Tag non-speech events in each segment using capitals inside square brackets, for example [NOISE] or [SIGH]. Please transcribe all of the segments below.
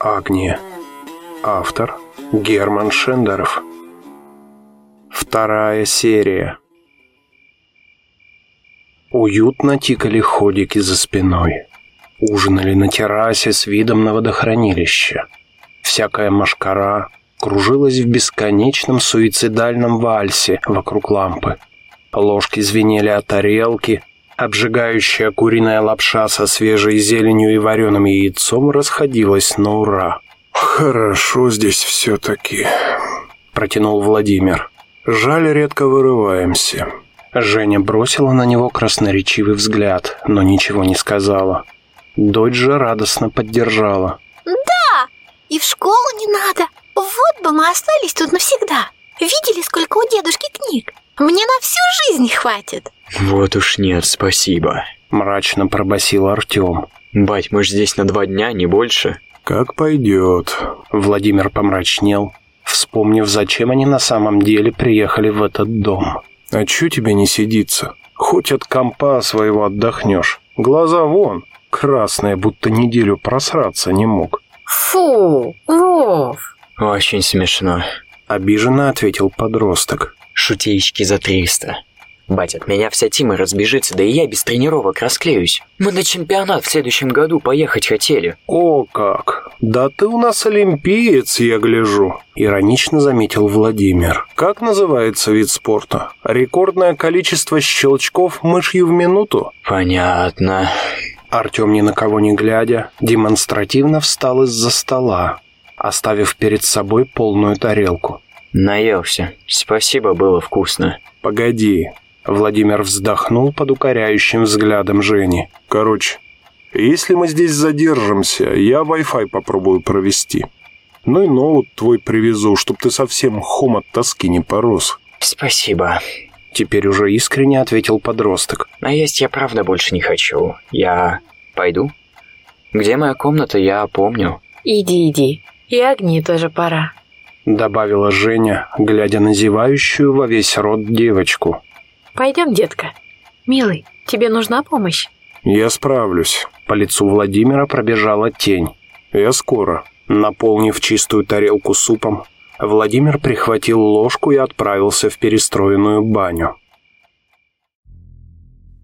Агния. Автор Герман Шендеров. Вторая серия. Уютно тикали ходики за спиной. Ужинали на террасе с видом на водохранилище. Всякая машкара кружилась в бесконечном суицидальном вальсе вокруг лампы. Ложки звенели от тарелки, обжигающая куриная лапша со свежей зеленью и вареным яйцом расходилась на ура. «Хорошо здесь все-таки», — протянул Владимир. «Жаль, редко вырываемся». Женя бросила на него красноречивый взгляд, но ничего не сказала. Дочь же радостно поддержала. Да, и в школу не надо. Вот бы мы остались тут навсегда. Видели, сколько у дедушки книг? Мне на всю жизнь хватит. Вот уж нет, спасибо. Мрачно пробасил Артем. Бать, мы ж здесь на два дня, не больше. Как пойдет. Владимир помрачнел, вспомнив, зачем они на самом деле приехали в этот дом. А чё тебе не сидится? Хоть от компа своего отдохнешь. Глаза вон, красные, будто неделю просраться не мог. Фу, Вов. Очень смешно. Обиженно ответил подросток. Шутеечки за триста. Бать, от меня вся Тима разбежится, да и я без тренировок расклеюсь. Мы на чемпионат в следующем году поехать хотели. О как! Да ты у нас олимпиец, я гляжу. Иронично заметил Владимир. Как называется вид спорта? Рекордное количество щелчков мышью в минуту? Понятно. Артем, ни на кого не глядя, демонстративно встал из-за стола, оставив перед собой полную тарелку. Наелся. Спасибо, было вкусно. Погоди. Владимир вздохнул под укоряющим взглядом Жени. Короче, если мы здесь задержимся, я Wi-Fi попробую провести. Ну и ноут твой привезу, чтоб ты совсем хом от тоски не порос. Спасибо. Теперь уже искренне ответил подросток. А есть я правда больше не хочу. Я пойду? Где моя комната, я помню. Иди, иди. И огни тоже пора. Добавила Женя, глядя на зевающую во весь рот девочку. Пойдем, детка. Милый, тебе нужна помощь? Я справлюсь. По лицу Владимира пробежала тень. Я скоро. Наполнив чистую тарелку супом, Владимир прихватил ложку и отправился в перестроенную баню.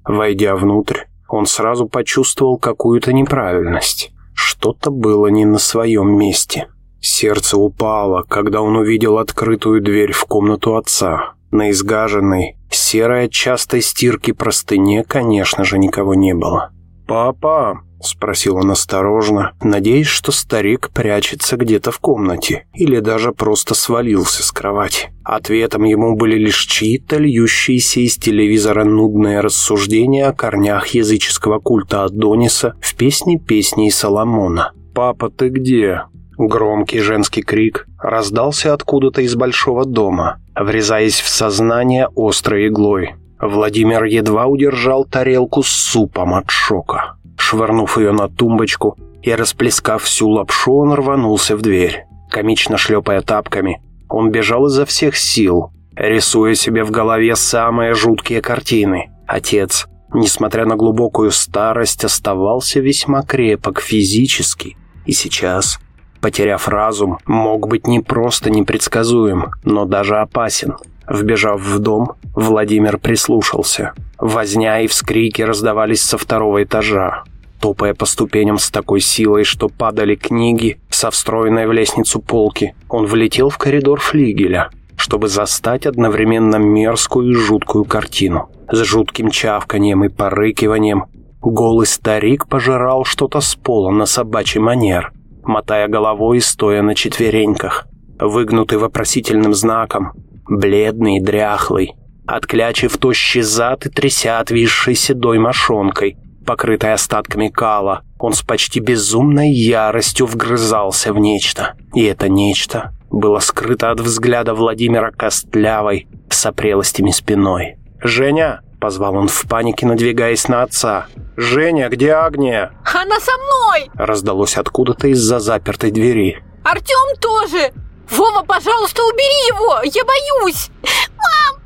Войдя внутрь, он сразу почувствовал какую-то неправильность. Что-то было не на своем месте. Сердце упало, когда он увидел открытую дверь в комнату отца. На изгаженной, серой от частой стирки простыне, конечно же, никого не было. «Папа!» — спросил он осторожно, надеясь, что старик прячется где-то в комнате или даже просто свалился с кровати. Ответом ему были лишь чьи-то льющиеся из телевизора нудные рассуждения о корнях языческого культа Адониса в песне песней Соломона. «Папа, ты где?» Громкий женский крик раздался откуда-то из большого дома, врезаясь в сознание острой иглой. Владимир едва удержал тарелку с супом от шока. Швырнув ее на тумбочку и расплескав всю лапшу, он рванулся в дверь. Комично шлепая тапками, он бежал изо всех сил, рисуя себе в голове самые жуткие картины. Отец, несмотря на глубокую старость, оставался весьма крепок физически, и сейчас потеряв разум, мог быть не просто непредсказуем, но даже опасен. Вбежав в дом, Владимир прислушался. Возня и вскрики раздавались со второго этажа. Топая по ступеням с такой силой, что падали книги со встроенной в лестницу полки, он влетел в коридор флигеля, чтобы застать одновременно мерзкую и жуткую картину. С жутким чавканием и порыкиванием голый старик пожирал что-то с пола на собачий манер – мотая головой и стоя на четвереньках, выгнутый вопросительным знаком, бледный и дряхлый, отклячив тощий зад и тряся отвисшей седой мошонкой, покрытой остатками кала, он с почти безумной яростью вгрызался в нечто. И это нечто было скрыто от взгляда Владимира Костлявой с опрелостями спиной. «Женя!» — позвал он в панике, надвигаясь на отца. «Женя, где Агния?» Она со мной! Раздалось откуда-то из-за запертой двери. Артем тоже! Вова, пожалуйста, убери его! Я боюсь! Мам,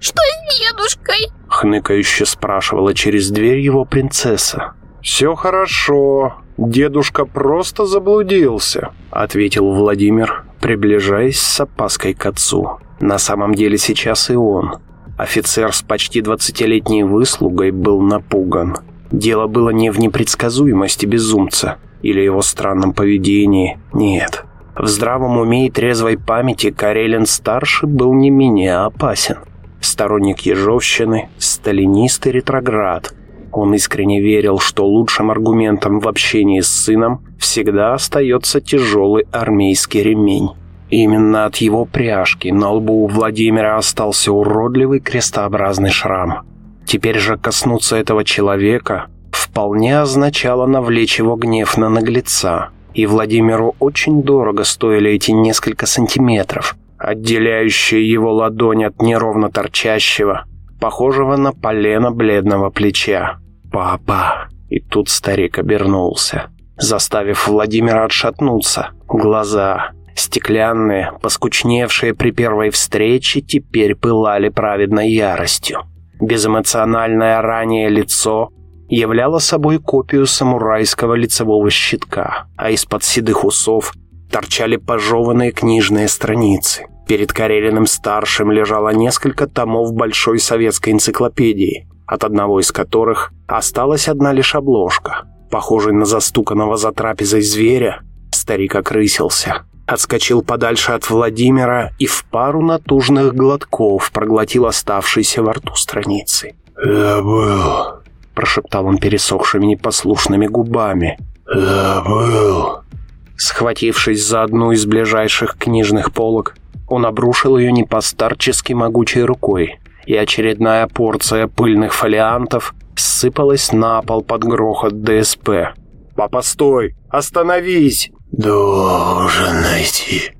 что с дедушкой? Хныкающе спрашивала через дверь его принцесса. «Все хорошо», Дедушка просто заблудился», — ответил Владимир, приближаясь с опаской к отцу. На самом деле сейчас и он. Офицер с почти двадцатилетней выслугой был напуган. Дело было не в непредсказуемости безумца или его странном поведении, нет. В здравом уме и трезвой памяти Карелин-старший был не менее опасен. Сторонник Ежовщины, сталинист и ретроград. Он искренне верил, что лучшим аргументом в общении с сыном всегда остается тяжелый армейский ремень. Именно от его пряжки на лбу у Владимира остался уродливый крестообразный шрам. Теперь же коснуться этого человека вполне означало навлечь его гнев на наглеца – и Владимиру очень дорого стоили эти несколько сантиметров, отделяющие его ладонь от неровно торчащего, похожего на полено бледного плеча. «Папа!» И тут старик обернулся, заставив Владимира отшатнуться. Глаза, стеклянные, поскучневшие при первой встрече, теперь пылали праведной яростью. Безэмоциональное ранее лицо являла собой копию самурайского лицевого щитка, а из-под седых усов торчали пожеванные книжные страницы. Перед Карелиным-старшим лежало несколько томов большой советской энциклопедии, от одного из которых осталась одна лишь обложка. Похожий на застуканного за трапезой зверя, старик окрысился. Отскочил подальше от Владимира и в пару натужных глотков проглотил оставшиеся во рту страницы. «Забыл», — прошептал он пересохшими непослушными губами. «Забыл». Схватившись за одну из ближайших книжных полок, он обрушил ее непостарчески могучей рукой, и очередная порция пыльных фолиантов сыпалась на пол под грохот ДСП. «Папа, стой! Остановись!» «Должен найти.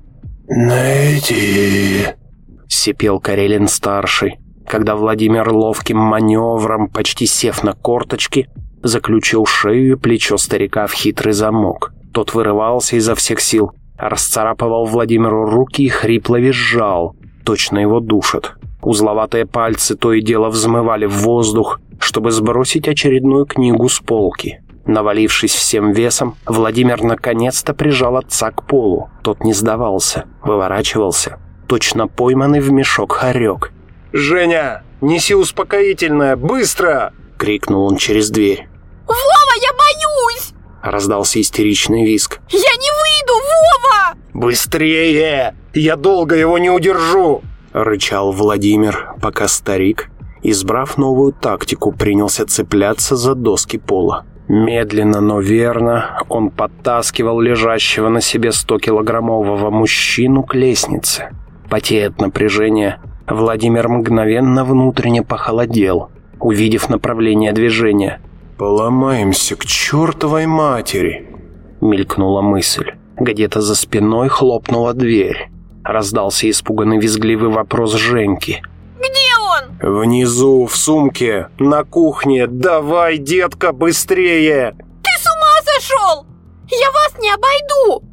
Найти!» — сипел Карелин-старший когда Владимир ловким маневром, почти сев на корточки, заключил шею и плечо старика в хитрый замок. Тот вырывался изо всех сил, расцарапывал Владимиру руки и хрипло визжал. Точно его душат. Узловатые пальцы то и дело взмывали в воздух, чтобы сбросить очередную книгу с полки. Навалившись всем весом, Владимир наконец-то прижал отца к полу. Тот не сдавался, выворачивался. Точно пойманный в мешок хорек. «Женя, неси успокоительное, быстро!» — крикнул он через дверь. «Вова, я боюсь!» — раздался истеричный виск. «Я не выйду, Вова!» «Быстрее! Я долго его не удержу!» — рычал Владимир, пока старик, избрав новую тактику, принялся цепляться за доски пола. Медленно, но верно он подтаскивал лежащего на себе 100-килограммового мужчину к лестнице. Потея от напряжения, Владимир мгновенно внутренне похолодел, увидев направление движения. «Поломаемся к чертовой матери!» Мелькнула мысль. Где-то за спиной хлопнула дверь. Раздался испуганный визгливый вопрос Женьки. «Где он?» «Внизу, в сумке, на кухне. Давай, детка, быстрее!» «Ты с ума сошел? Я вас не обойду!»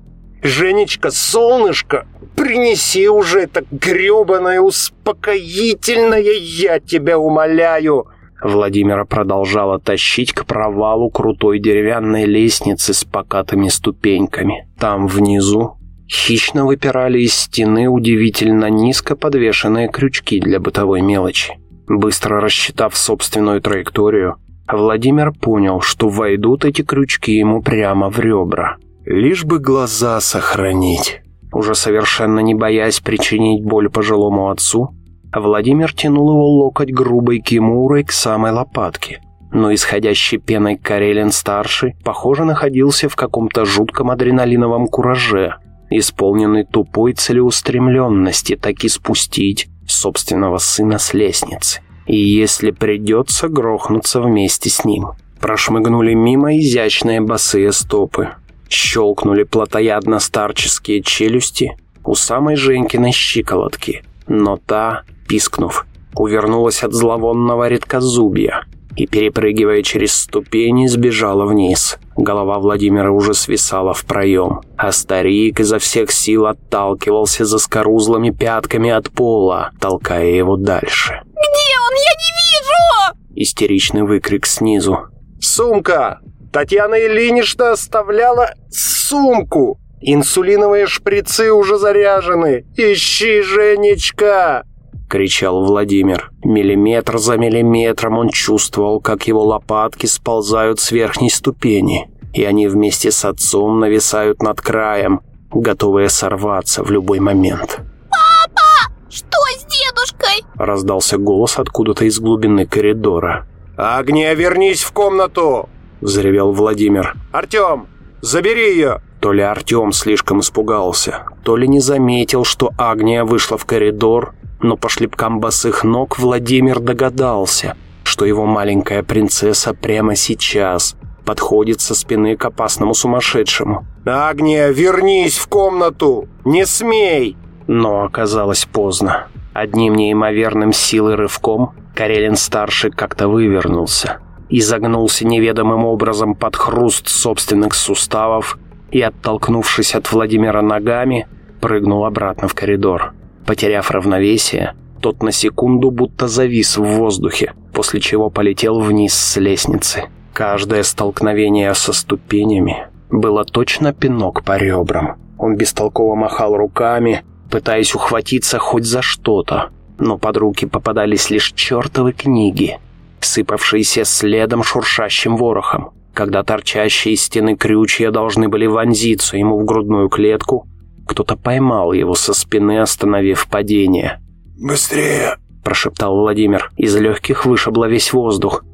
«Женечка, солнышко, принеси уже это гребаное успокоительное, я тебя умоляю!» Владимира продолжала тащить к провалу крутой деревянной лестницы с покатыми ступеньками. Там внизу хищно выпирали из стены удивительно низко подвешенные крючки для бытовой мелочи. Быстро рассчитав собственную траекторию, Владимир понял, что войдут эти крючки ему прямо в ребра. Лишь бы глаза сохранить. Уже совершенно не боясь причинить боль пожилому отцу, Владимир тянул его локоть грубой кимурой к самой лопатке. Но исходящий пеной Карелин-старший, похоже, находился в каком-то жутком адреналиновом кураже, исполненный тупой целеустремленности таки спустить собственного сына с лестницы. И если придется, грохнуться вместе с ним. Прошмыгнули мимо изящные босые стопы. Щелкнули плотоядно-старческие челюсти у самой Женькиной щиколотки, но та, пискнув, увернулась от зловонного редкозубья и, перепрыгивая через ступени, сбежала вниз. Голова Владимира уже свисала в проем, а старик изо всех сил отталкивался за скорузлыми пятками от пола, толкая его дальше. «Где он? Я не вижу!» Истеричный выкрик снизу. «Сумка! Татьяна Ильинична оставляла сумку. Инсулиновые шприцы уже заряжены. Ищи, Женечка!» Кричал Владимир. Миллиметр за миллиметром он чувствовал, как его лопатки сползают с верхней ступени, и они вместе с отцом нависают над краем, готовые сорваться в любой момент. «Папа! Что с дедушкой?» раздался голос откуда-то из глубины коридора. «Агния, вернись в комнату!» взревел Владимир. «Артем, забери ее!» То ли Артем слишком испугался, то ли не заметил, что Агния вышла в коридор но по шлепкам босых ног Владимир догадался, что его маленькая принцесса прямо сейчас подходит со спины к опасному сумасшедшему. «Агния, вернись в комнату! Не смей!» Но оказалось поздно. Одним неимоверным силой рывком Карелин-старший как-то вывернулся, изогнулся неведомым образом под хруст собственных суставов и, оттолкнувшись от Владимира ногами, прыгнул обратно в коридор. Потеряв равновесие, тот на секунду будто завис в воздухе, после чего полетел вниз с лестницы. Каждое столкновение со ступенями было точно пинок по ребрам. Он бестолково махал руками, пытаясь ухватиться хоть за что-то, но под руки попадались лишь чертовы книги, сыпавшиеся следом шуршащим ворохом, когда торчащие из стены крючья должны были вонзиться ему в грудную клетку, кто-то поймал его со спины, остановив падение. «Быстрее!» – прошептал Владимир. Из легких вышибло весь воздух.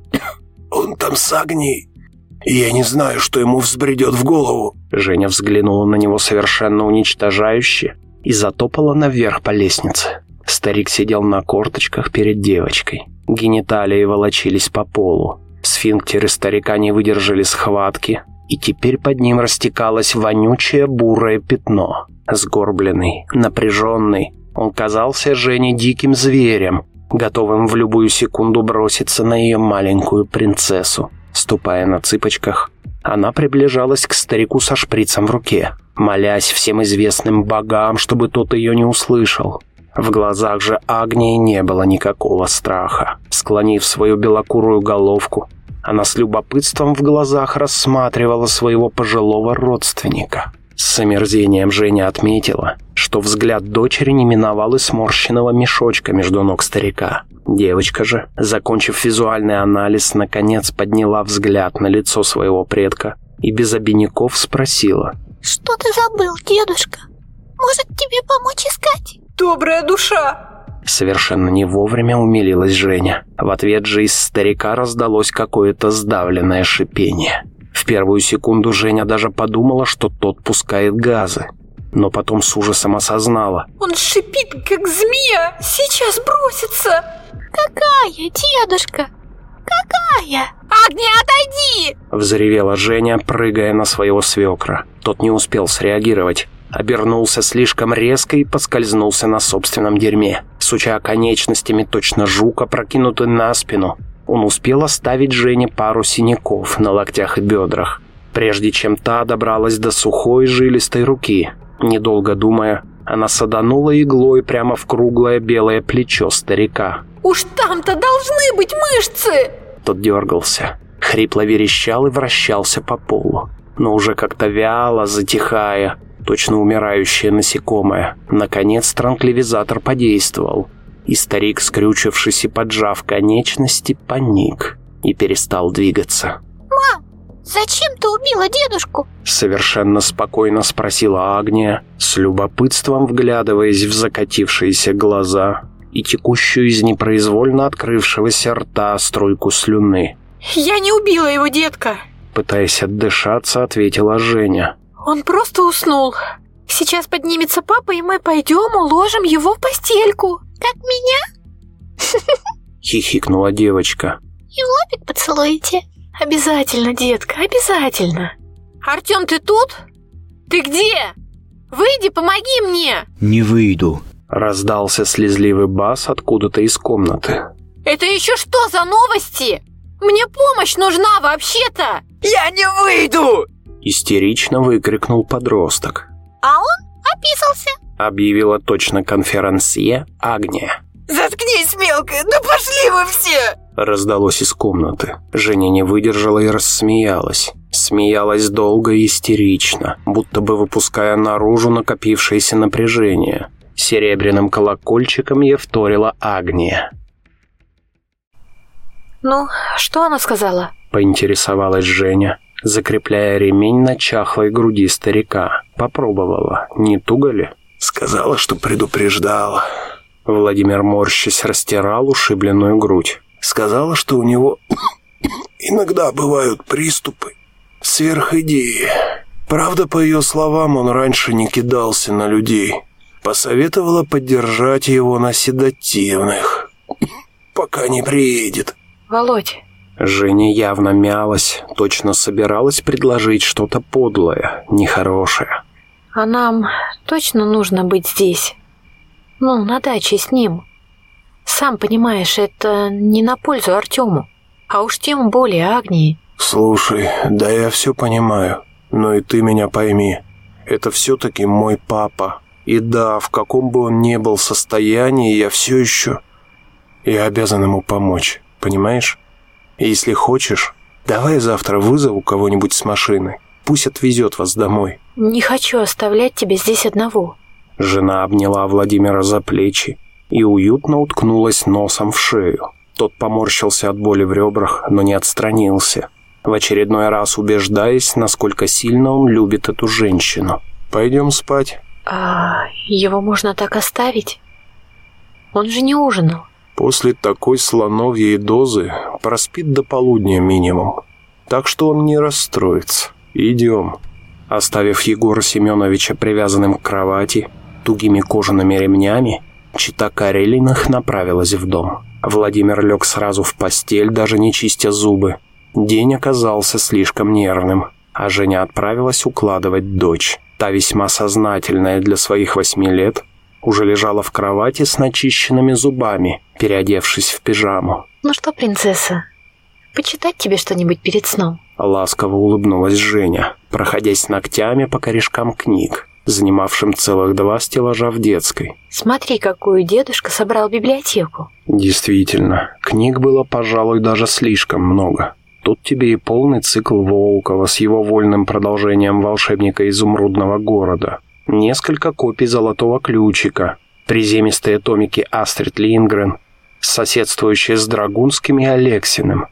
«Он там с огней. Я не знаю, что ему взбредет в голову». Женя взглянула на него совершенно уничтожающе и затопала наверх по лестнице. Старик сидел на корточках перед девочкой. Гениталии волочились по полу. Сфинктеры старика не выдержали схватки, и теперь под ним растекалось вонючее бурое пятно. Сгорбленный, напряженный, он казался Жене диким зверем, готовым в любую секунду броситься на ее маленькую принцессу. Ступая на цыпочках, она приближалась к старику со шприцем в руке, молясь всем известным богам, чтобы тот ее не услышал. В глазах же Агнии не было никакого страха. Склонив свою белокурую головку, она с любопытством в глазах рассматривала своего пожилого родственника. С омерзением Женя отметила, что взгляд дочери не миновал и сморщенного мешочка между ног старика. Девочка же, закончив визуальный анализ, наконец подняла взгляд на лицо своего предка и без обиняков спросила. «Что ты забыл, дедушка? Может, тебе помочь искать?» «Добрая душа!» Совершенно не вовремя умилилась Женя. В ответ же из старика раздалось какое-то сдавленное шипение. В первую секунду Женя даже подумала, что тот пускает газы. Но потом с ужасом осознала. «Он шипит, как змея! Сейчас бросится!» «Какая, дедушка? Какая?» «Агния, отойди!» Взревела Женя, прыгая на своего свекра. Тот не успел среагировать. Обернулся слишком резко и поскользнулся на собственном дерьме. Суча конечностями точно жука, прокинутый на спину, он успел оставить Жене пару синяков на локтях и бедрах, прежде чем та добралась до сухой жилистой руки. Недолго думая, она саданула иглой прямо в круглое белое плечо старика. «Уж там-то должны быть мышцы!» Тот дергался, хрипло верещал и вращался по полу, но уже как-то вяло, затихая, точно умирающее насекомое. Наконец транквилизатор подействовал, и старик, скрючившись и поджав конечности, паник и перестал двигаться. «Мам, зачем ты убила дедушку?» Совершенно спокойно спросила Агния, с любопытством вглядываясь в закатившиеся глаза и текущую из непроизвольно открывшегося рта струйку слюны. «Я не убила его, детка!» Пытаясь отдышаться, ответила Женя. Он просто уснул. Сейчас поднимется папа, и мы пойдем уложим его в постельку. Как меня? [LAUGHS] Хихикнула девочка. И в лобик поцелуете? Обязательно, детка, обязательно. Артем, ты тут? Ты где? Выйди, помоги мне. Не выйду. Раздался слезливый бас откуда-то из комнаты. Это еще что за новости? Мне помощь нужна вообще-то. Я не выйду! Истерично выкрикнул подросток. А он описался. Объявила точно конферансье Агния. «Заткнись, мелкая, ну пошли вы все!» Раздалось из комнаты. Женя не выдержала и рассмеялась. Смеялась долго и истерично, будто бы выпуская наружу накопившееся напряжение. Серебряным колокольчиком ей вторила Агния. Ну, что она сказала? Поинтересовалась Женя, закрепляя ремень на чахлой груди старика. Попробовала, не туго ли? Сказала, что предупреждала. Владимир морщись растирал ушибленную грудь. Сказала, что у него [COUGHS] иногда бывают приступы сверхидеи. Правда, по ее словам, он раньше не кидался на людей. Посоветовала поддержать его на седативных, [COUGHS] пока не приедет. Володь. Женя явно мялась, точно собиралась предложить что-то подлое, нехорошее. А нам точно нужно быть здесь? Ну, на даче с ним. Сам понимаешь, это не на пользу Артему, а уж тем более Агнии. Слушай, да я все понимаю, но и ты меня пойми. Это все-таки мой папа. И да, в каком бы он ни был состоянии, я все еще... Я обязан ему помочь, понимаешь? Если хочешь, давай завтра вызову кого-нибудь с машины. Пусть отвезет вас домой. Не хочу оставлять тебя здесь одного. Жена обняла Владимира за плечи и уютно уткнулась носом в шею. Тот поморщился от боли в ребрах, но не отстранился, в очередной раз убеждаясь, насколько сильно он любит эту женщину. «Пойдем спать». «А его можно так оставить? Он же не ужинал». После такой слоновьей дозы проспит до полудня минимум. Так что он не расстроится. Идем. Оставив Егора Семеновича привязанным к кровати, тугими кожаными ремнями, чита Карелиных направилась в дом. Владимир лег сразу в постель, даже не чистя зубы. День оказался слишком нервным, а Женя отправилась укладывать дочь. Та весьма сознательная для своих восьми лет, уже лежала в кровати с начищенными зубами, переодевшись в пижаму. «Ну что, принцесса, почитать тебе что-нибудь перед сном?» Ласково улыбнулась Женя, проходясь ногтями по корешкам книг, занимавшим целых два стеллажа в детской. «Смотри, какую дедушка собрал библиотеку». Действительно, книг было, пожалуй, даже слишком много. Тут тебе и полный цикл Волкова с его вольным продолжением волшебника изумрудного города, несколько копий «Золотого ключика», приземистые томики Астрид Лингрен, соседствующие с Драгунским и Алексиным,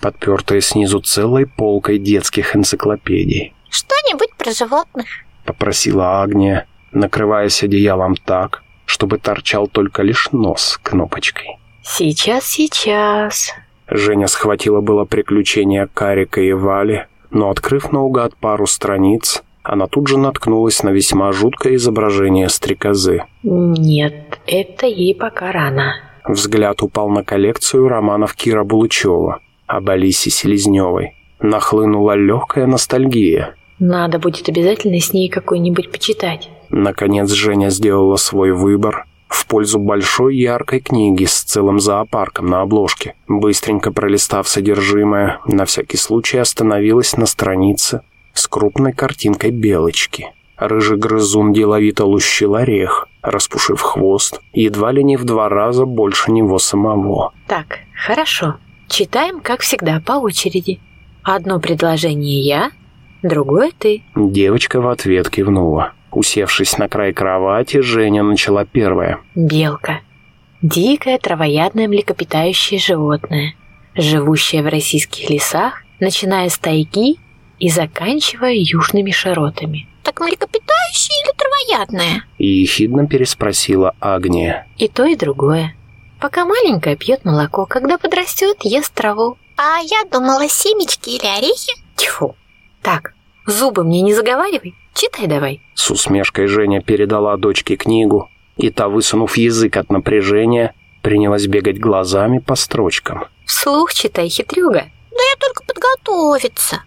подпертые снизу целой полкой детских энциклопедий. «Что-нибудь про животных?» — попросила Агния, накрываясь одеялом так, чтобы торчал только лишь нос кнопочкой. «Сейчас, сейчас...» Женя схватила было приключения Карика и Вали, но, открыв наугад пару страниц, она тут же наткнулась на весьма жуткое изображение стрекозы. «Нет, это ей пока рано». Взгляд упал на коллекцию романов Кира Булычева об Алисе Селезневой. Нахлынула легкая ностальгия. «Надо будет обязательно с ней какой-нибудь почитать». Наконец Женя сделала свой выбор в пользу большой яркой книги с целым зоопарком на обложке. Быстренько пролистав содержимое, на всякий случай остановилась на странице с крупной картинкой белочки. Рыжий грызун деловито лущил орех, распушив хвост, едва ли не в два раза больше него самого. «Так, хорошо. Читаем, как всегда, по очереди. Одно предложение я, другое ты». Девочка в ответ кивнула. Усевшись на край кровати, Женя начала первое. Белка. Дикое травоядное млекопитающее животное, живущее в российских лесах, начиная с тайги и заканчивая южными широтами. Так млекопитающее или травоядное? И ехидно переспросила Агния. И то, и другое. Пока маленькая пьет молоко, когда подрастет, ест траву. А я думала, семечки или орехи. Тьфу. Так, зубы мне не заговаривай. Читай давай. С усмешкой Женя передала дочке книгу, и та, высунув язык от напряжения, принялась бегать глазами по строчкам. Вслух читай, хитрюга. Да я только подготовиться.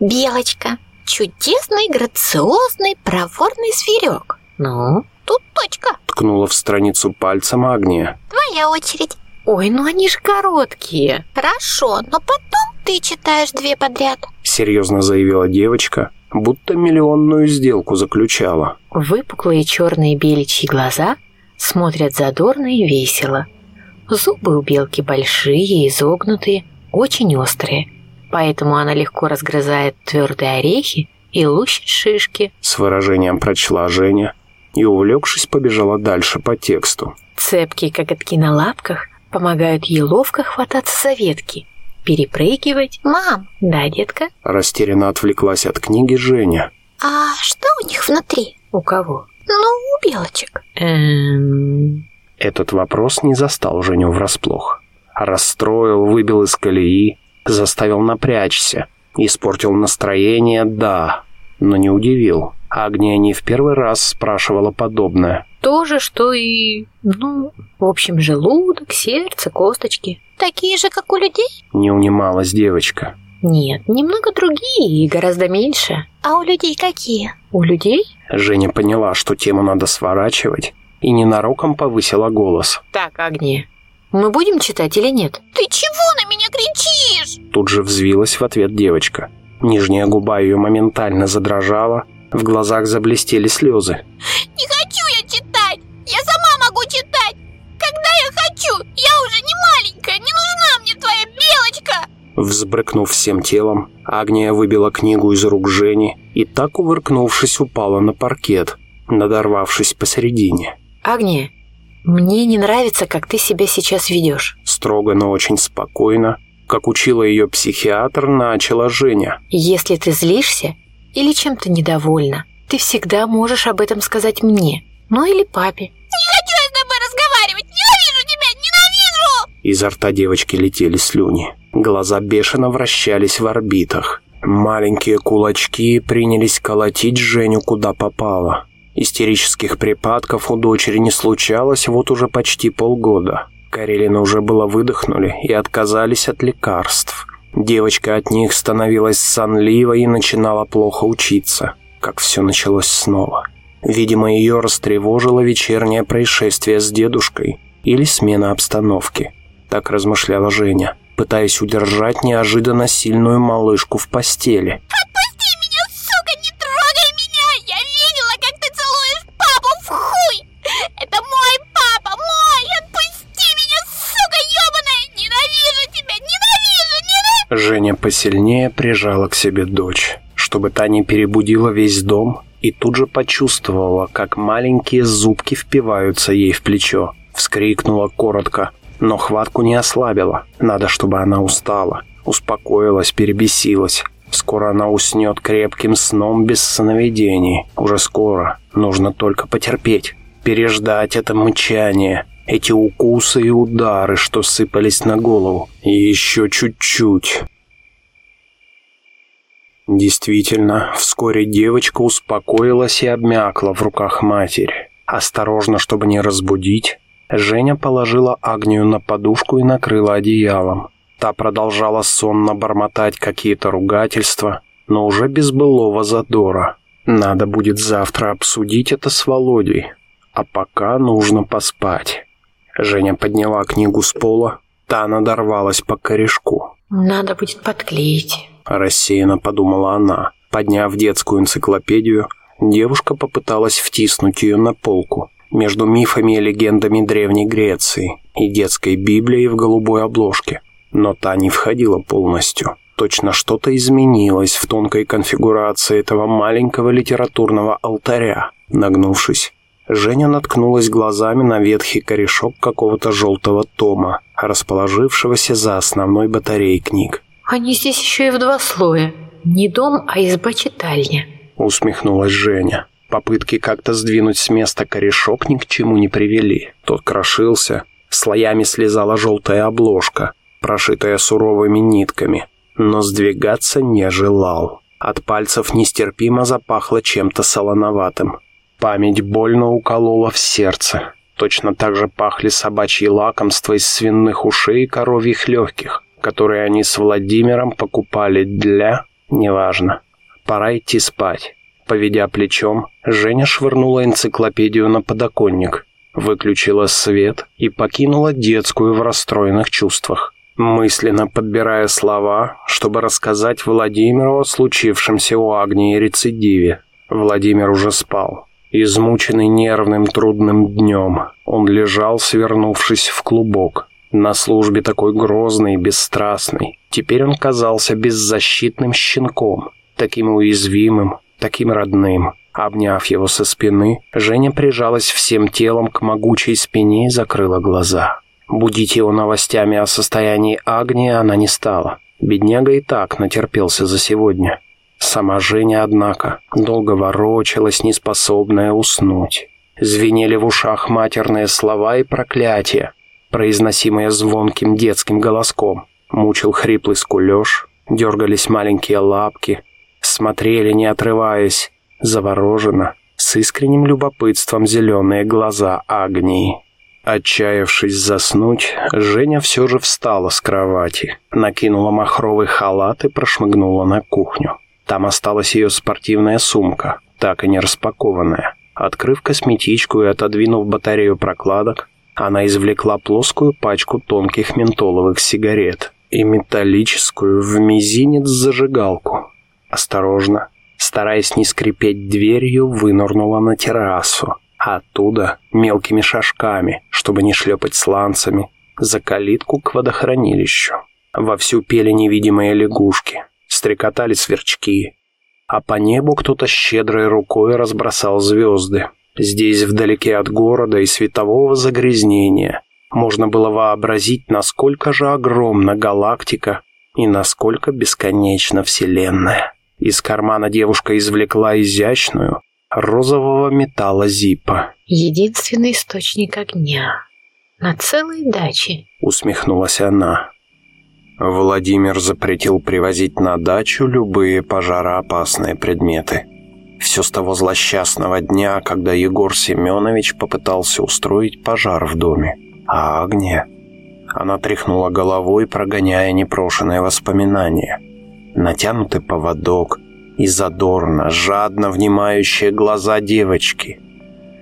Белочка. Чудесный, грациозный, проворный зверек. Ну? Тут точка. Ткнула в страницу пальцем Агния. Твоя очередь. Ой, ну они ж короткие. Хорошо, но потом ты читаешь две подряд. Серьезно заявила девочка, будто миллионную сделку заключала. Выпуклые черные беличьи глаза смотрят задорно и весело. Зубы у белки большие, изогнутые, очень острые. Поэтому она легко разгрызает твердые орехи и лущит шишки. С выражением прочла Женя и, увлекшись, побежала дальше по тексту. Цепкие коготки на лапках помогают ей ловко хвататься за ветки, перепрыгивать. Мам, Да, детка? Растерянно отвлеклась от книги Женя. а что у них внутри? У кого? Ну, у белочек. Эм... Этот вопрос не застал Женю врасплох. Расстроил, выбил из колеи, заставил напрячься. Испортил настроение, да, но не удивил. Агния не в первый раз спрашивала подобное. То же, что и... Ну, в общем, желудок, сердце, косточки. Такие же, как у людей? Не унималась девочка. Нет, немного другие и гораздо меньше. А у людей какие? У людей? Женя поняла, что тему надо сворачивать, и ненароком повысила голос. Так, Агния, мы будем читать или нет? Ты чего на меня кричишь? Тут же взвилась в ответ девочка. Нижняя губа ее моментально задрожала, в глазах заблестели слезы. Не хочу я читать! Я сама могу читать! Когда я хочу! Я уже не маленькая! Не нужна мне твоя белочка! Взбрыкнув всем телом, Агния выбила книгу из рук Жени и так, увыркнувшись, упала на паркет, надорвавшись посередине. Агния, мне не нравится, как ты себя сейчас ведешь. Строго, но очень спокойно, как учила ее психиатр, начала Женя. Если ты злишься или чем-то недовольна, ты всегда можешь об этом сказать мне, ну или папе. Не хочу я с тобой разговаривать! Ненавижу тебя! Ненавижу! Изо рта девочки летели слюни. Глаза бешено вращались в орбитах. Маленькие кулачки принялись колотить Женю куда попало. Истерических припадков у дочери не случалось вот уже почти полгода. Карелина уже было выдохнули и отказались от лекарств. Девочка от них становилась сонливой и начинала плохо учиться. Как все началось снова. Видимо, ее растревожило вечернее происшествие с дедушкой или смена обстановки. Так размышляла Женя, пытаясь удержать неожиданно сильную малышку в постели. Женя посильнее прижала к себе дочь, чтобы та не перебудила весь дом, и тут же почувствовала, как маленькие зубки впиваются ей в плечо. Вскрикнула коротко, но хватку не ослабила. Надо, чтобы она устала, успокоилась, перебесилась. Скоро она уснет крепким сном без сновидений. Уже скоро. Нужно только потерпеть. Переждать это мычание. Эти укусы и удары, что сыпались на голову. И еще чуть-чуть. Действительно, вскоре девочка успокоилась и обмякла в руках матери. Осторожно, чтобы не разбудить, Женя положила Агнию на подушку и накрыла одеялом. Та продолжала сонно бормотать какие-то ругательства, но уже без былого задора. Надо будет завтра обсудить это с Володей, а пока нужно поспать. Женя подняла книгу с пола, та надорвалась по корешку. Надо будет подклеить. Рассеянно подумала она. Подняв детскую энциклопедию, девушка попыталась втиснуть ее на полку между мифами и легендами Древней Греции и детской Библией в голубой обложке. Но та не входила полностью. Точно что-то изменилось в тонкой конфигурации этого маленького литературного алтаря. Нагнувшись, Женя наткнулась глазами на ветхий корешок какого-то желтого тома, расположившегося за основной батареей книг. Они здесь еще и в два слоя. Не дом, а изба-читальня. Усмехнулась Женя. Попытки как-то сдвинуть с места корешок ни к чему не привели. Тот крошился, слоями слезала желтая обложка, прошитая суровыми нитками, но сдвигаться не желал. От пальцев нестерпимо запахло чем-то солоноватым. Память больно уколола в сердце. Точно так же пахли собачьи лакомства из свиных ушей и коровьих легких, которые они с Владимиром покупали для... неважно. Пора идти спать. Поведя плечом, Женя швырнула энциклопедию на подоконник, выключила свет и покинула детскую в расстроенных чувствах, мысленно подбирая слова, чтобы рассказать Владимиру о случившемся у Агнии рецидиве. Владимир уже спал. Измученный нервным трудным днем, он лежал, свернувшись в клубок. На службе такой грозный и бесстрастный. Теперь он казался беззащитным щенком, таким уязвимым, таким родным. Обняв его со спины, Женя прижалась всем телом к могучей спине и закрыла глаза. Будить его новостями о состоянии Агнии она не стала. Бедняга и так натерпелся за сегодня. Сама Женя, однако, долго ворочалась, неспособная уснуть. Звенели в ушах матерные слова и проклятия, произносимые звонким детским голоском. Мучил хриплый скулеж, дергались маленькие лапки, смотрели, не отрываясь, завороженно, с искренним любопытством зеленые глаза Агнии. Отчаявшись заснуть, Женя все же встала с кровати, накинула махровый халат и прошмыгнула на кухню. Там осталась ее спортивная сумка, так и не распакованная. Открыв косметичку и отодвинув батарею прокладок, она извлекла плоскую пачку тонких ментоловых сигарет и металлическую в мизинец зажигалку. Осторожно, стараясь не скрипеть дверью, вынырнула на террасу, оттуда мелкими шажками, чтобы не шлепать сланцами, за калитку к водохранилищу. Вовсю пели невидимые лягушки, стрекотали сверчки, а по небу кто-то щедрой рукой разбросал звезды. Здесь, вдалеке от города и светового загрязнения, можно было вообразить, насколько же огромна галактика и насколько бесконечна Вселенная. Из кармана девушка извлекла изящную, розового металла зипа. Единственный источник огня. На целой даче. Усмехнулась она. Владимир запретил привозить на дачу любые пожароопасные предметы. Все с того злосчастного дня, когда Егор Семенович попытался устроить пожар в доме. А огне? Она тряхнула головой, прогоняя непрошенные воспоминания. Натянутый поводок и задорно, жадно внимающие глаза девочки.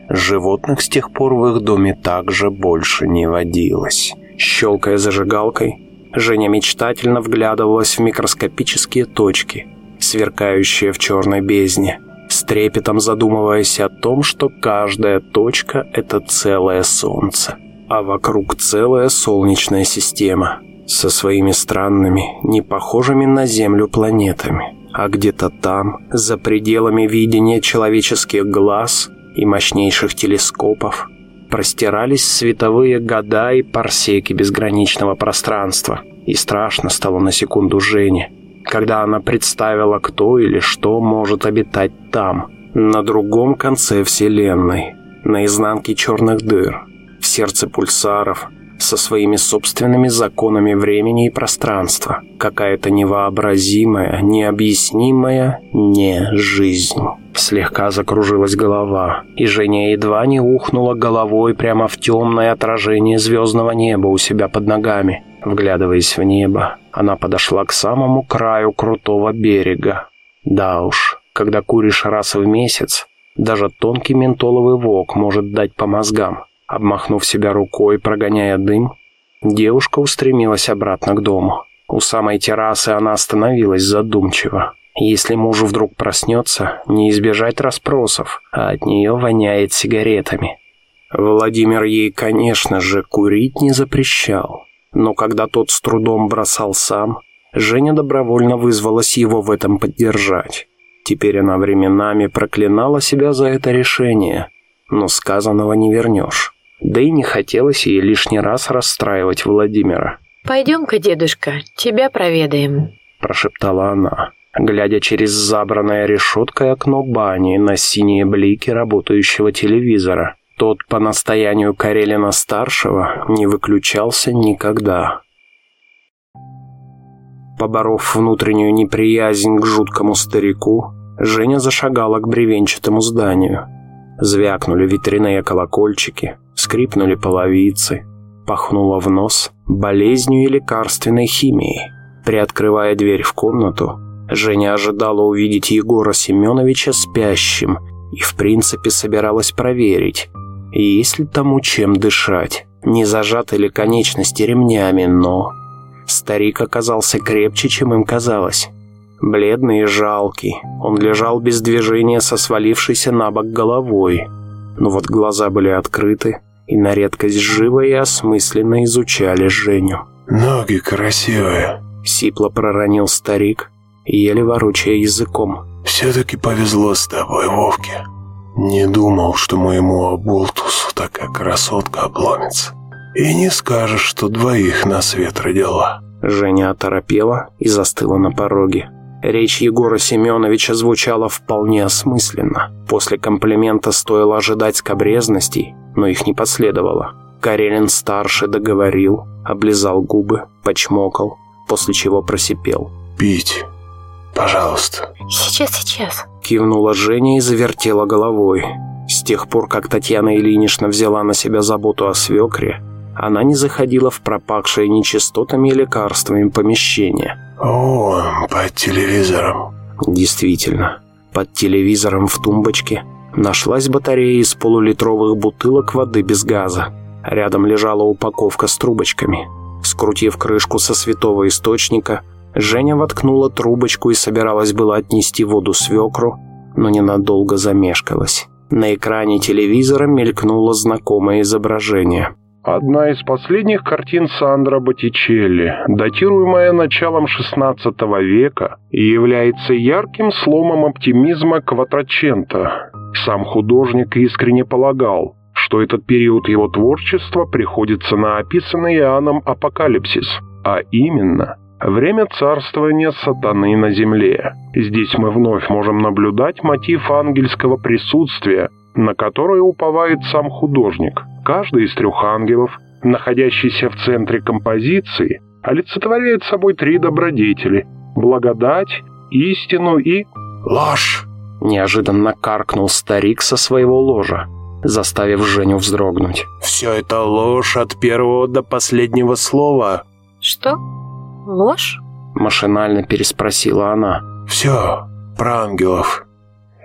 Животных с тех пор в их доме также больше не водилось. Щелкая зажигалкой, Женя мечтательно вглядывалась в микроскопические точки, сверкающие в черной бездне, с трепетом задумываясь о том, что каждая точка — это целое солнце, а вокруг целая солнечная система со своими странными, не похожими на Землю планетами. А где-то там, за пределами видения человеческих глаз и мощнейших телескопов, простирались световые года и парсеки безграничного пространства. И страшно стало на секунду Жене, когда она представила, кто или что может обитать там, на другом конце Вселенной, на изнанке черных дыр, в сердце пульсаров, со своими собственными законами времени и пространства. Какая-то невообразимая, необъяснимая не жизнь. Слегка закружилась голова, и Женя едва не ухнула головой прямо в темное отражение звездного неба у себя под ногами. Вглядываясь в небо, она подошла к самому краю крутого берега. Да уж, когда куришь раз в месяц, даже тонкий ментоловый вок может дать по мозгам. Обмахнув себя рукой, прогоняя дым, девушка устремилась обратно к дому. У самой террасы она остановилась задумчиво. Если муж вдруг проснется, не избежать расспросов, а от нее воняет сигаретами. Владимир ей, конечно же, курить не запрещал. Но когда тот с трудом бросал сам, Женя добровольно вызвалась его в этом поддержать. Теперь она временами проклинала себя за это решение, но сказанного не вернешь. Да и не хотелось ей лишний раз расстраивать Владимира. «Пойдем-ка, дедушка, тебя проведаем», – прошептала она, глядя через забранное решеткой окно бани на синие блики работающего телевизора. Тот по настоянию Карелина-старшего не выключался никогда. Поборов внутреннюю неприязнь к жуткому старику, Женя зашагала к бревенчатому зданию. Звякнули ветряные колокольчики, скрипнули половицы, пахнуло в нос болезнью и лекарственной химией. Приоткрывая дверь в комнату, Женя ожидала увидеть Егора Семеновича спящим и в принципе собиралась проверить, есть ли тому чем дышать, не зажаты ли конечности ремнями, но... Старик оказался крепче, чем им казалось. Бледный и жалкий, он лежал без движения со свалившейся на бок головой, но вот глаза были открыты, и на редкость живо и осмысленно изучали Женю. «Ноги красивые», — сипло проронил старик, еле ворочая языком. «Все-таки повезло с тобой, Вовке. Не думал, что моему оболтусу такая красотка обломится. И не скажешь, что двоих на свет родила». Женя оторопела и застыла на пороге. Речь Егора Семеновича звучала вполне осмысленно. После комплимента стоило ожидать скобрезностей, но их не последовало. Карелин-старший договорил, облизал губы, почмокал, после чего просипел. «Пить, пожалуйста». «Сейчас, сейчас». Кивнула Женя и завертела головой. С тех пор, как Татьяна Ильинична взяла на себя заботу о свекре, она не заходила в пропахшие нечистотами и лекарствами помещение. «О, под телевизором». Действительно, под телевизором в тумбочке нашлась батарея из полулитровых бутылок воды без газа. Рядом лежала упаковка с трубочками. Скрутив крышку со святого источника, Женя воткнула трубочку и собиралась было отнести воду свекру, но ненадолго замешкалась. На экране телевизора мелькнуло знакомое изображение. Одна из последних картин Сандро Боттичелли, датируемая началом XVI века и является ярким сломом оптимизма Кватрачента. Сам художник искренне полагал, что этот период его творчества приходится на описанный Иоанном апокалипсис, а именно время царствования сатаны на земле. Здесь мы вновь можем наблюдать мотив ангельского присутствия, на которое уповает сам художник – Каждый из трех ангелов, находящийся в центре композиции, олицетворяет собой три добродетели – благодать, истину и ложь. Неожиданно каркнул старик со своего ложа, заставив Женю вздрогнуть. «Все это ложь от первого до последнего слова». «Что? Ложь?» Машинально переспросила она. «Все про ангелов.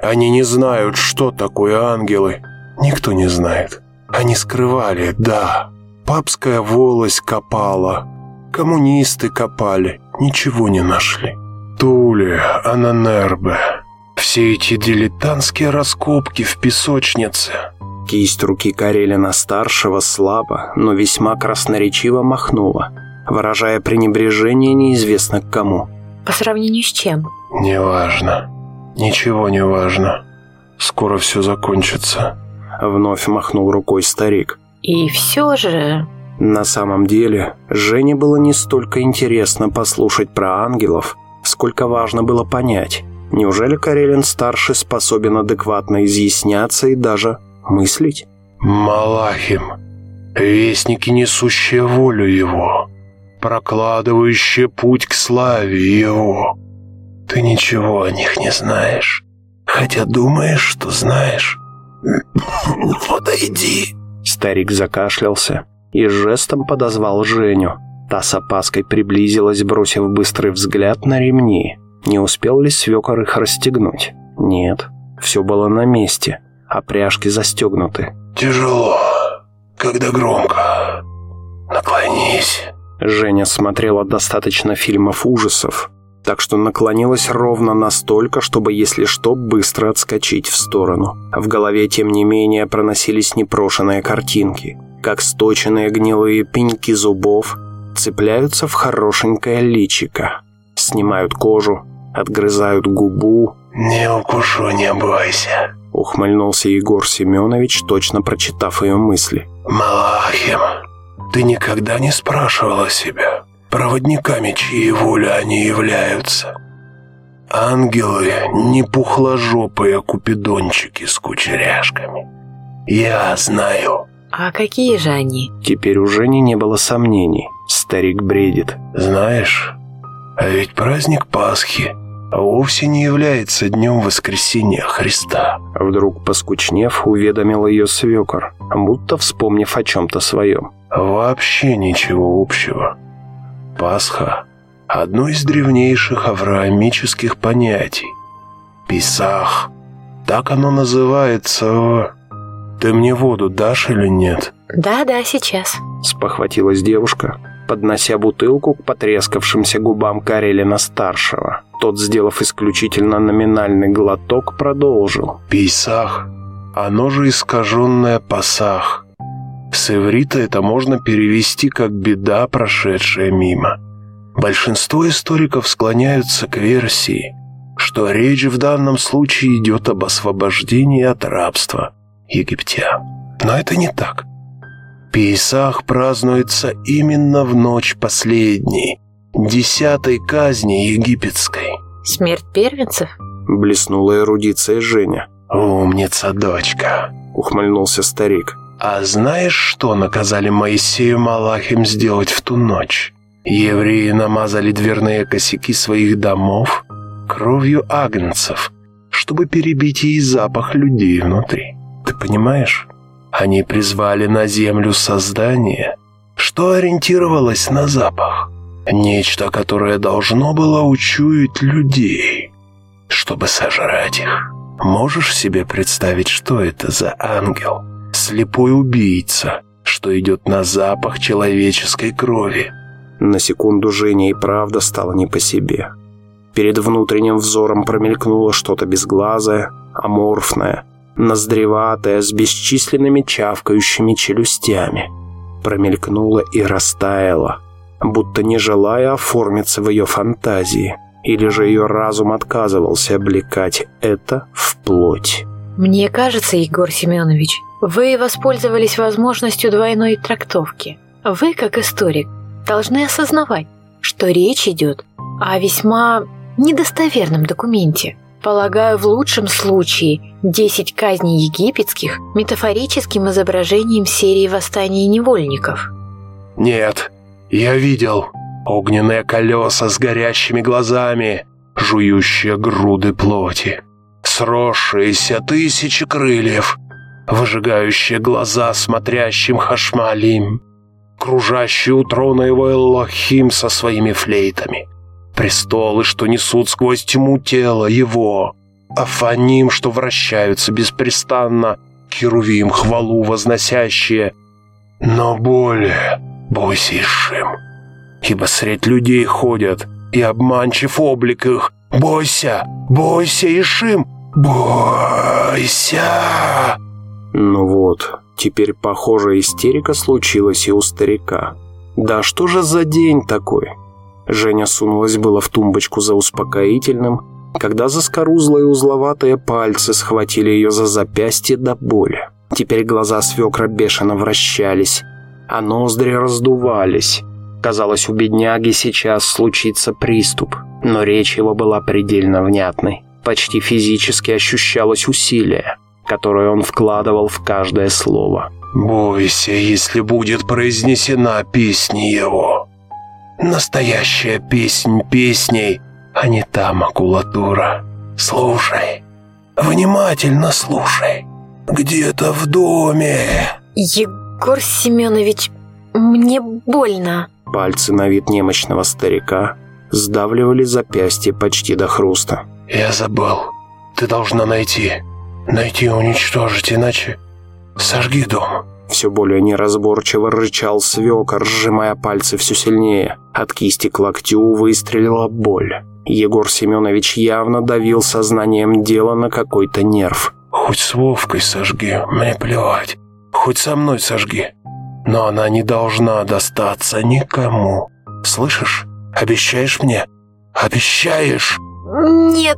Они не знают, что такое ангелы. Никто не знает. Они скрывали, да. Папская волость копала. Коммунисты копали. Ничего не нашли. Туле, Ананербе. Все эти дилетантские раскопки в песочнице. Кисть руки Карелина-старшего слабо, но весьма красноречиво махнула, выражая пренебрежение неизвестно к кому. По сравнению с чем? Неважно. Ничего не важно. Скоро все закончится. Вновь махнул рукой старик. И все же... На самом деле, Жене было не столько интересно послушать про ангелов, сколько важно было понять, неужели Карелин-старший способен адекватно изъясняться и даже мыслить? «Малахим, вестники, несущие волю его, прокладывающие путь к славе его. Ты ничего о них не знаешь, хотя думаешь, что знаешь». [LAUGHS] «Подойди!» Старик закашлялся и жестом подозвал Женю. Та с опаской приблизилась, бросив быстрый взгляд на ремни. Не успел ли свекор их расстегнуть? Нет, все было на месте, а пряжки застегнуты. «Тяжело, когда громко. Наклонись». Женя смотрела достаточно фильмов ужасов, так что наклонилась ровно настолько, чтобы, если что, быстро отскочить в сторону. В голове, тем не менее, проносились непрошенные картинки, как сточенные гнилые пеньки зубов цепляются в хорошенькое личико, снимают кожу, отгрызают губу. «Не укушу, не бойся», — ухмыльнулся Егор Семенович, точно прочитав ее мысли. «Малахим, ты никогда не спрашивала себя, проводниками чьей воли они являются. Ангелы не пухложопые купидончики с кучеряшками. Я знаю. А какие же они? Теперь уже не, не было сомнений. Старик бредит. Знаешь, а ведь праздник Пасхи вовсе не является днем воскресения Христа. Вдруг, поскучнев, уведомил ее свекор, будто вспомнив о чем-то своем. Вообще ничего общего. Пасха – одно из древнейших авраамических понятий. Писах. Так оно называется. Ты мне воду дашь или нет? Да-да, сейчас. Спохватилась девушка, поднося бутылку к потрескавшимся губам Карелина-старшего. Тот, сделав исключительно номинальный глоток, продолжил. Писах. Оно же искаженное пасах. С иврита это можно перевести как «беда, прошедшая мимо». Большинство историков склоняются к версии, что речь в данном случае идет об освобождении от рабства египтян. Но это не так. Пейсах празднуется именно в ночь последней, десятой казни египетской. Смерть первенцев? Блеснула эрудиция Женя. «Умница, дочка!» — ухмыльнулся старик. «А знаешь, что наказали Моисею Малахим сделать в ту ночь? Евреи намазали дверные косяки своих домов кровью агнцев, чтобы перебить ей запах людей внутри. Ты понимаешь? Они призвали на землю создание, что ориентировалось на запах. Нечто, которое должно было учуять людей, чтобы сожрать их. Можешь себе представить, что это за ангел? Слепой убийца, что идет на запах человеческой крови. На секунду Женя и правда стало не по себе. Перед внутренним взором промелькнуло что-то безглазое, аморфное, ноздреватое, с бесчисленными чавкающими челюстями. Промелькнуло и растаяло, будто не желая оформиться в ее фантазии, или же ее разум отказывался облекать это в плоть. Мне кажется, Егор Семенович, вы воспользовались возможностью двойной трактовки. Вы, как историк, должны осознавать, что речь идет о весьма недостоверном документе. Полагаю, в лучшем случае 10 казней египетских метафорическим изображением серии восстаний невольников. Нет, я видел огненные колеса с горящими глазами, жующие груды плоти, сросшиеся тысячи крыльев, выжигающие глаза смотрящим хашмалим, кружащий у трона его Элохим со своими флейтами, престолы, что несут сквозь тьму тело его, афаним, что вращаются беспрестанно, херувим хвалу возносящие, но более бойся Ишим, ибо средь людей ходят, и обманчив облик их, бойся, бойся Ишим, бойся. Ну вот, Теперь, похоже, истерика случилась и у старика. Да что же за день такой? Женя сунулась было в тумбочку за успокоительным, когда заскорузлые узловатые пальцы схватили ее за запястье до боли. Теперь глаза свекра бешено вращались, а ноздри раздувались. Казалось, у бедняги сейчас случится приступ, но речь его была предельно внятной. Почти физически ощущалось усилие которую он вкладывал в каждое слово. «Бойся, если будет произнесена песня его. Настоящая песнь песней, а не та макулатура. Слушай, внимательно слушай. Где-то в доме...» «Егор Семенович, мне больно». Пальцы на вид немощного старика сдавливали запястье почти до хруста. «Я забыл. Ты должна найти Найти и уничтожить, иначе сожги дом». Все более неразборчиво рычал свекор, сжимая пальцы все сильнее. От кисти к локтю выстрелила боль. Егор Семенович явно давил сознанием дела на какой-то нерв. «Хоть с Вовкой сожги, мне плевать. Хоть со мной сожги. Но она не должна достаться никому. Слышишь? Обещаешь мне? Обещаешь?» «Нет,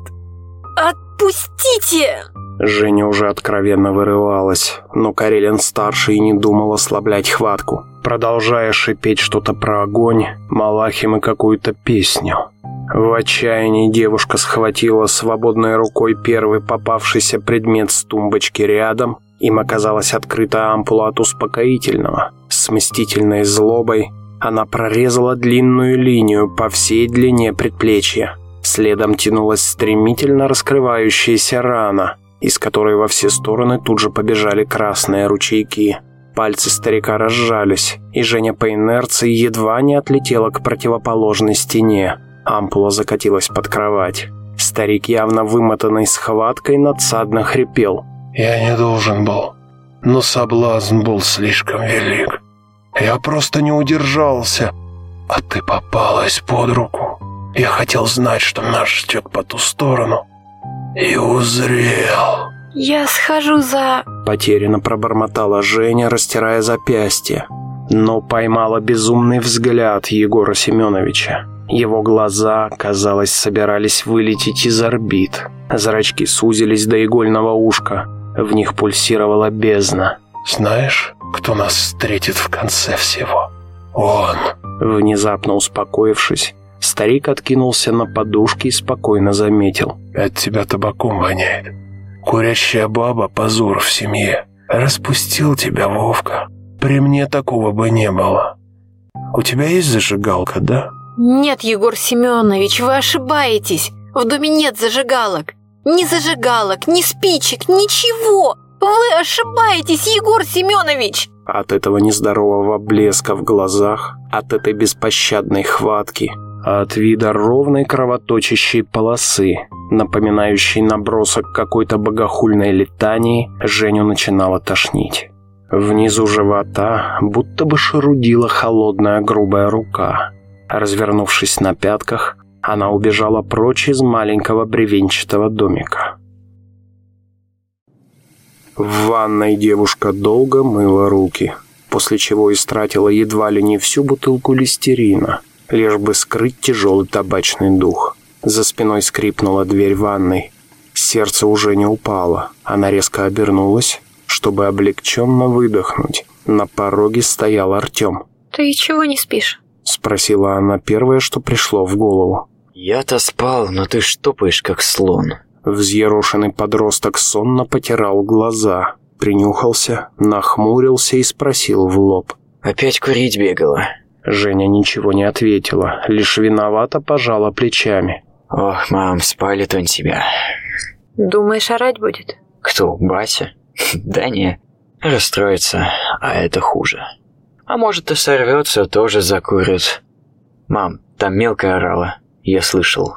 отпустите!» Женя уже откровенно вырывалась, но Карелин-старший не думал ослаблять хватку, продолжая шипеть что-то про огонь, Малахим и какую-то песню. В отчаянии девушка схватила свободной рукой первый попавшийся предмет с тумбочки рядом. Им оказалась открыта ампула от успокоительного. С мстительной злобой она прорезала длинную линию по всей длине предплечья. Следом тянулась стремительно раскрывающаяся рана – из которой во все стороны тут же побежали красные ручейки. Пальцы старика разжались, и Женя по инерции едва не отлетела к противоположной стене. Ампула закатилась под кровать. Старик, явно вымотанный схваткой, надсадно хрипел. «Я не должен был, но соблазн был слишком велик. Я просто не удержался, а ты попалась под руку. Я хотел знать, что нас ждет по ту сторону, и узрел. Я схожу за... Потерянно пробормотала Женя, растирая запястье. Но поймала безумный взгляд Егора Семеновича. Его глаза, казалось, собирались вылететь из орбит. Зрачки сузились до игольного ушка. В них пульсировала бездна. «Знаешь, кто нас встретит в конце всего? Он!» Внезапно успокоившись, старик откинулся на подушки и спокойно заметил. «От тебя табаком воняет. Курящая баба — позор в семье. Распустил тебя, Вовка. При мне такого бы не было. У тебя есть зажигалка, да?» Нет, Егор Семенович, вы ошибаетесь. В доме нет зажигалок. Ни зажигалок, ни спичек, ничего. Вы ошибаетесь, Егор Семенович. От этого нездорового блеска в глазах, от этой беспощадной хватки, от вида ровной кровоточащей полосы, напоминающей набросок какой-то богохульной летании, Женю начинало тошнить. Внизу живота будто бы шарудила холодная грубая рука. Развернувшись на пятках, она убежала прочь из маленького бревенчатого домика. В ванной девушка долго мыла руки, после чего истратила едва ли не всю бутылку листерина, лишь бы скрыть тяжелый табачный дух. За спиной скрипнула дверь ванной. Сердце уже не упало. Она резко обернулась, чтобы облегченно выдохнуть. На пороге стоял Артем. Ты чего не спишь? Спросила она первое, что пришло в голову. Я-то спал, но ты штопаешь, как слон. Взъерошенный подросток сонно потирал глаза, принюхался, нахмурился и спросил в лоб. Опять курить бегала. Женя ничего не ответила, лишь виновато пожала плечами. Ох, мам, спалит он тебя. Думаешь, орать будет? Кто, батя? [LAUGHS] Да не, расстроится, а это хуже. А может и сорвется, тоже закурит. Мам, там мелкая орала, я слышал.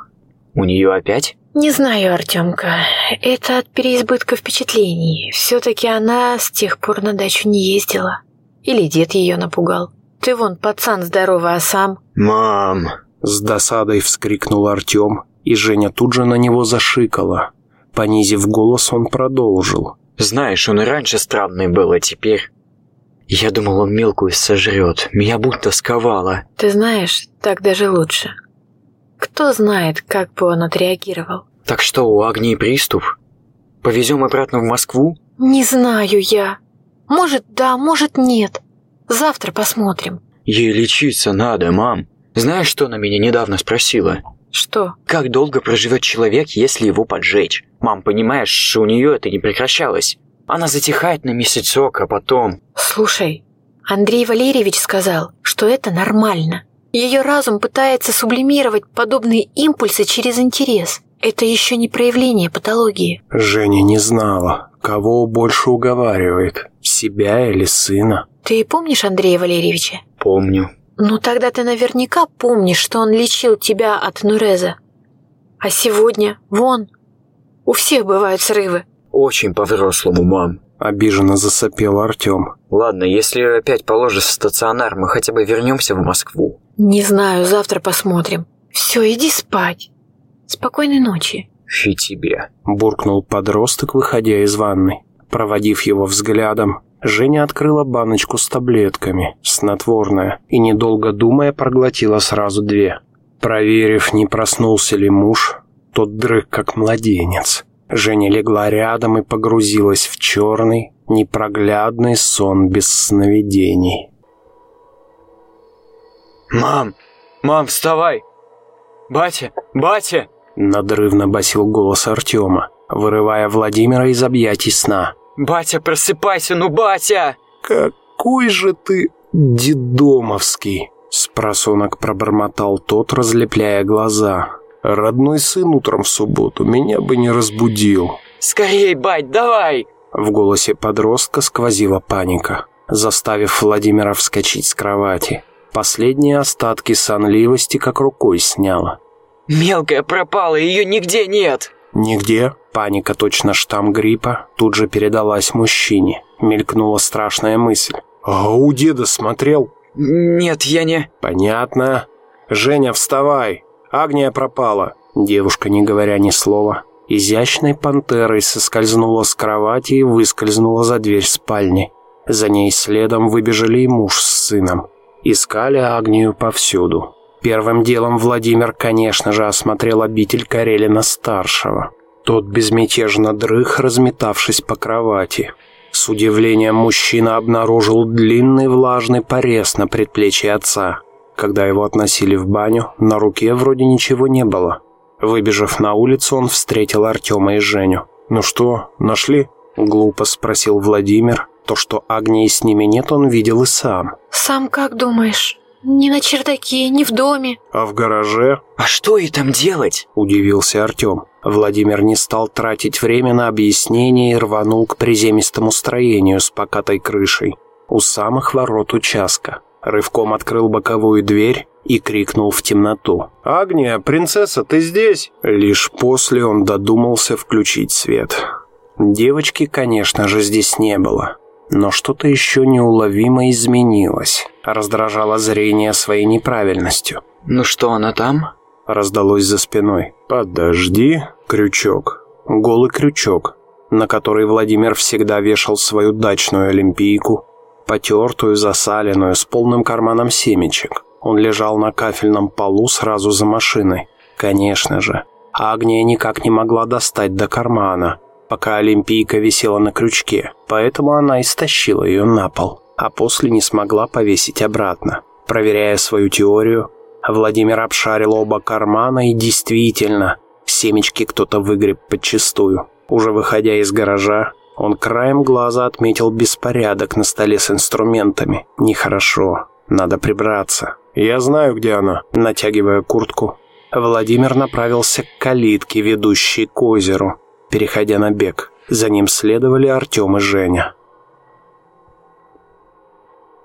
У нее опять? Не знаю, Артемка. Это от переизбытка впечатлений. Все-таки она с тех пор на дачу не ездила. Или дед ее напугал. Ты вон пацан здоровый, а сам... Мам! С досадой вскрикнул Артем, и Женя тут же на него зашикала. Понизив голос, он продолжил. Знаешь, он и раньше странный был, а теперь... Я думал, он мелкую сожрет. Меня будто сковало. Ты знаешь, так даже лучше. Кто знает, как бы он отреагировал. Так что, у Агнии приступ? Повезем обратно в Москву? Не знаю я. Может, да, может, нет. Завтра посмотрим. Ей лечиться надо, мам. Знаешь, что она меня недавно спросила? Что? Как долго проживет человек, если его поджечь? Мам, понимаешь, у нее это не прекращалось. Она затихает на месяцок, а потом... Слушай, Андрей Валерьевич сказал, что это нормально. Ее разум пытается сублимировать подобные импульсы через интерес. Это еще не проявление патологии. Женя не знала, кого больше уговаривает, себя или сына. Ты помнишь Андрея Валерьевича? Помню. Ну тогда ты наверняка помнишь, что он лечил тебя от Нуреза. А сегодня, вон, у всех бывают срывы. Очень по-взрослому, мам. Обиженно засопел Артем. Ладно, если опять положишь в стационар, мы хотя бы вернемся в Москву. Не знаю, завтра посмотрим. Все, иди спать. Спокойной ночи. И тебе. Буркнул подросток, выходя из ванной. Проводив его взглядом, Женя открыла баночку с таблетками, снотворное, и, недолго думая, проглотила сразу две. Проверив, не проснулся ли муж, тот дрых как младенец. Женя легла рядом и погрузилась в черный, непроглядный сон без сновидений. «Мам! Мам, вставай! Батя! Батя!» Надрывно басил голос Артема, вырывая Владимира из объятий сна. «Батя, просыпайся, ну, батя!» «Какой же ты дедомовский!» Спросонок пробормотал тот, разлепляя глаза. «Родной сын утром в субботу меня бы не разбудил». «Скорей, бать, давай!» В голосе подростка сквозила паника, заставив Владимира вскочить с кровати. Последние остатки сонливости как рукой сняло. «Мелкая пропала, ее нигде нет!» Нигде. Паника, точно штамм гриппа, тут же передалась мужчине. Мелькнула страшная мысль. «А у деда смотрел?» «Нет, я не...» «Понятно. Женя, вставай. Агния пропала». Девушка, не говоря ни слова, изящной пантерой соскользнула с кровати и выскользнула за дверь спальни. За ней следом выбежали и муж с сыном. Искали Агнию повсюду. Первым делом Владимир, конечно же, осмотрел обитель Карелина-старшего. Тот безмятежно дрых, разметавшись по кровати. С удивлением мужчина обнаружил длинный влажный порез на предплечье отца. Когда его относили в баню, на руке вроде ничего не было. Выбежав на улицу, он встретил Артема и Женю. «Ну что, нашли?» – глупо спросил Владимир. То, что Агнии с ними нет, он видел и сам. «Сам как думаешь? Ни на чердаке, ни в доме». «А в гараже?» «А что ей там делать?» – удивился Артем. Владимир не стал тратить время на объяснение и рванул к приземистому строению с покатой крышей у самых ворот участка. Рывком открыл боковую дверь и крикнул в темноту. «Агния, принцесса, ты здесь?» Лишь после он додумался включить свет. Девочки, конечно же, здесь не было. Но что-то еще неуловимо изменилось. Раздражало зрение своей неправильностью. «Ну что, она там?» Раздалось за спиной. «Подожди, крючок». Голый крючок, на который Владимир всегда вешал свою дачную олимпийку, потертую, засаленную, с полным карманом семечек. Он лежал на кафельном полу сразу за машиной. Конечно же. Агния никак не могла достать до кармана, пока Олимпийка висела на крючке, поэтому она истощила ее на пол, а после не смогла повесить обратно. Проверяя свою теорию, Владимир обшарил оба кармана и действительно, семечки кто-то выгреб подчистую. Уже выходя из гаража, он краем глаза отметил беспорядок на столе с инструментами. Нехорошо, надо прибраться. «Я знаю, где она», натягивая куртку. Владимир направился к калитке, ведущей к озеру, переходя на бег. За ним следовали Артем и Женя.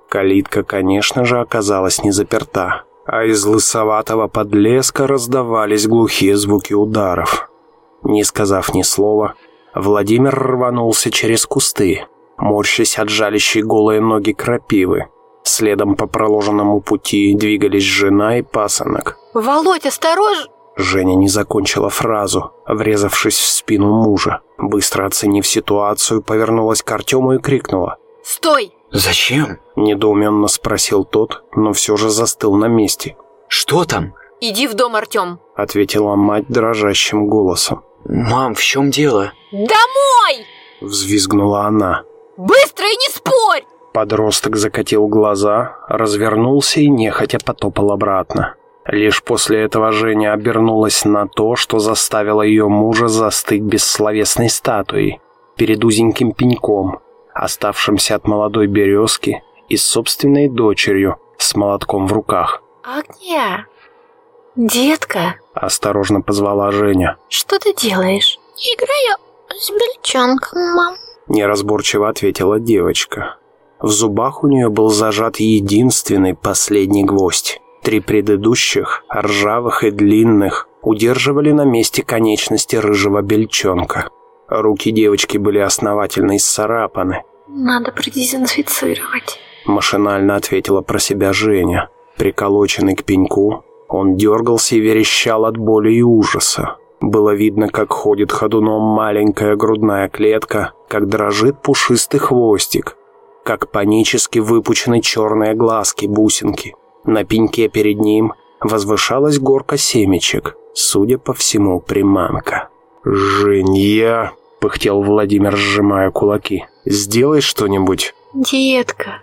Калитка, конечно же, оказалась не заперта, а из лысоватого подлеска раздавались глухие звуки ударов. Не сказав ни слова, Владимир рванулся через кусты, морщась от жалящей голые ноги крапивы. Следом по проложенному пути двигались жена и пасынок. «Володь, осторожно!» Женя не закончила фразу, врезавшись в спину мужа. Быстро оценив ситуацию, повернулась к Артему и крикнула. «Стой!» «Зачем?» – недоуменно спросил тот, но все же застыл на месте. «Что там?» «Иди в дом, Артем!» – ответила мать дрожащим голосом. «Мам, в чем дело?» Домой! Взвизгнула она. Быстро и не спорь! Подросток закатил глаза, развернулся и нехотя потопал обратно. Лишь после этого Женя обернулась на то, что заставило ее мужа застыть бессловесной статуей перед узеньким пеньком, оставшимся от молодой березки и собственной дочерью с молотком в руках. «Агния, детка!» – осторожно позвала Женя. «Что ты делаешь?» Играю с бельчонком, мам. Неразборчиво ответила девочка. В зубах у нее был зажат единственный последний гвоздь. Три предыдущих, ржавых и длинных, удерживали на месте конечности рыжего бельчонка. Руки девочки были основательно исцарапаны. «Надо продезинфицировать», – машинально ответила про себя Женя. Приколоченный к пеньку, он дергался и верещал от боли и ужаса. Было видно, как ходит ходуном маленькая грудная клетка, как дрожит пушистый хвостик, как панически выпучены черные глазки-бусинки. На пеньке перед ним возвышалась горка семечек, судя по всему, приманка. «Женья!» — пыхтел Владимир, сжимая кулаки. «Сделай что-нибудь!» «Детка,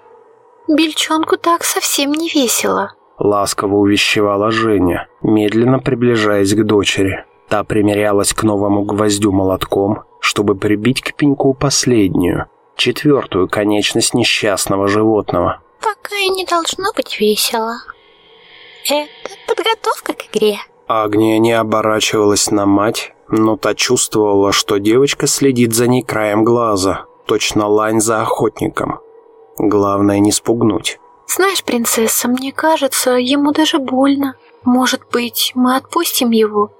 бельчонку так совсем не весело!» Ласково увещевала Женя, медленно приближаясь к дочери. Та примерялась к новому гвоздю молотком, чтобы прибить к пеньку последнюю, четвертую конечность несчастного животного. Пока и не должно быть весело. Это подготовка к игре. Агния не оборачивалась на мать, но та чувствовала, что девочка следит за ней краем глаза, точно лань за охотником. Главное не спугнуть. «Знаешь, принцесса, мне кажется, ему даже больно. Может быть, мы отпустим его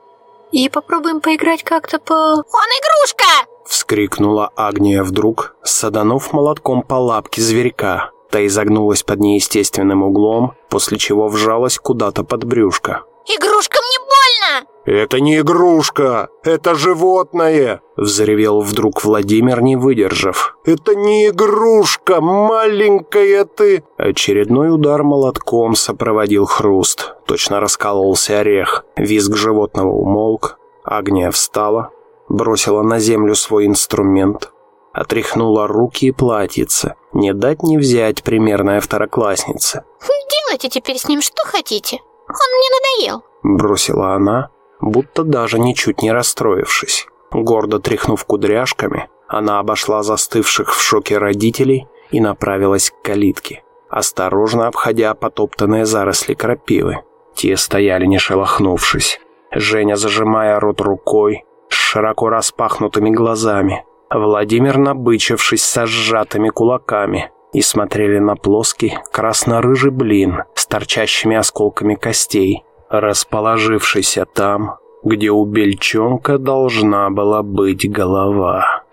и попробуем поиграть как-то по...» «Он игрушка!» — вскрикнула Агния вдруг, саданув молотком по лапке зверька. Та изогнулась под неестественным углом, после чего вжалась куда-то под брюшко. «Игрушка мне больно!» «Это не игрушка! Это животное!» — взревел вдруг Владимир, не выдержав. «Это не игрушка! Маленькая ты!» Очередной удар молотком сопроводил хруст. Точно раскалывался орех. Визг животного умолк. Агния встала, бросила на землю свой инструмент, отряхнула руки и платьице. Не дать не взять примерная второклассница. «Делайте теперь с ним что хотите. Он мне надоел», — бросила она, будто даже ничуть не расстроившись. Гордо тряхнув кудряшками, она обошла застывших в шоке родителей и направилась к калитке, осторожно обходя потоптанные заросли крапивы. Те стояли не шелохнувшись. Женя, зажимая рот рукой, с широко распахнутыми глазами. Владимир, набычившись со сжатыми кулаками, и смотрели на плоский красно-рыжий блин с торчащими осколками костей, расположившийся там, где у бельчонка должна была быть голова.